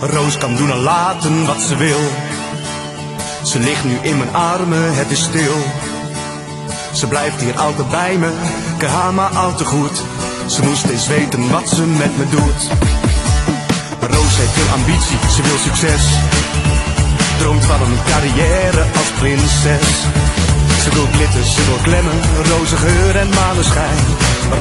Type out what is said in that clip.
Roos kan doen en laten wat ze wil. Ze ligt nu in mijn armen, het is stil. Ze blijft hier altijd bij me, ik haar maar al te goed. Ze moest eens weten wat ze met me doet. Roos heeft veel ambitie, ze wil succes. Droomt van een carrière als prinses. Ze wil glitter, ze wil klemmen, roze geur en maneschijn. Maar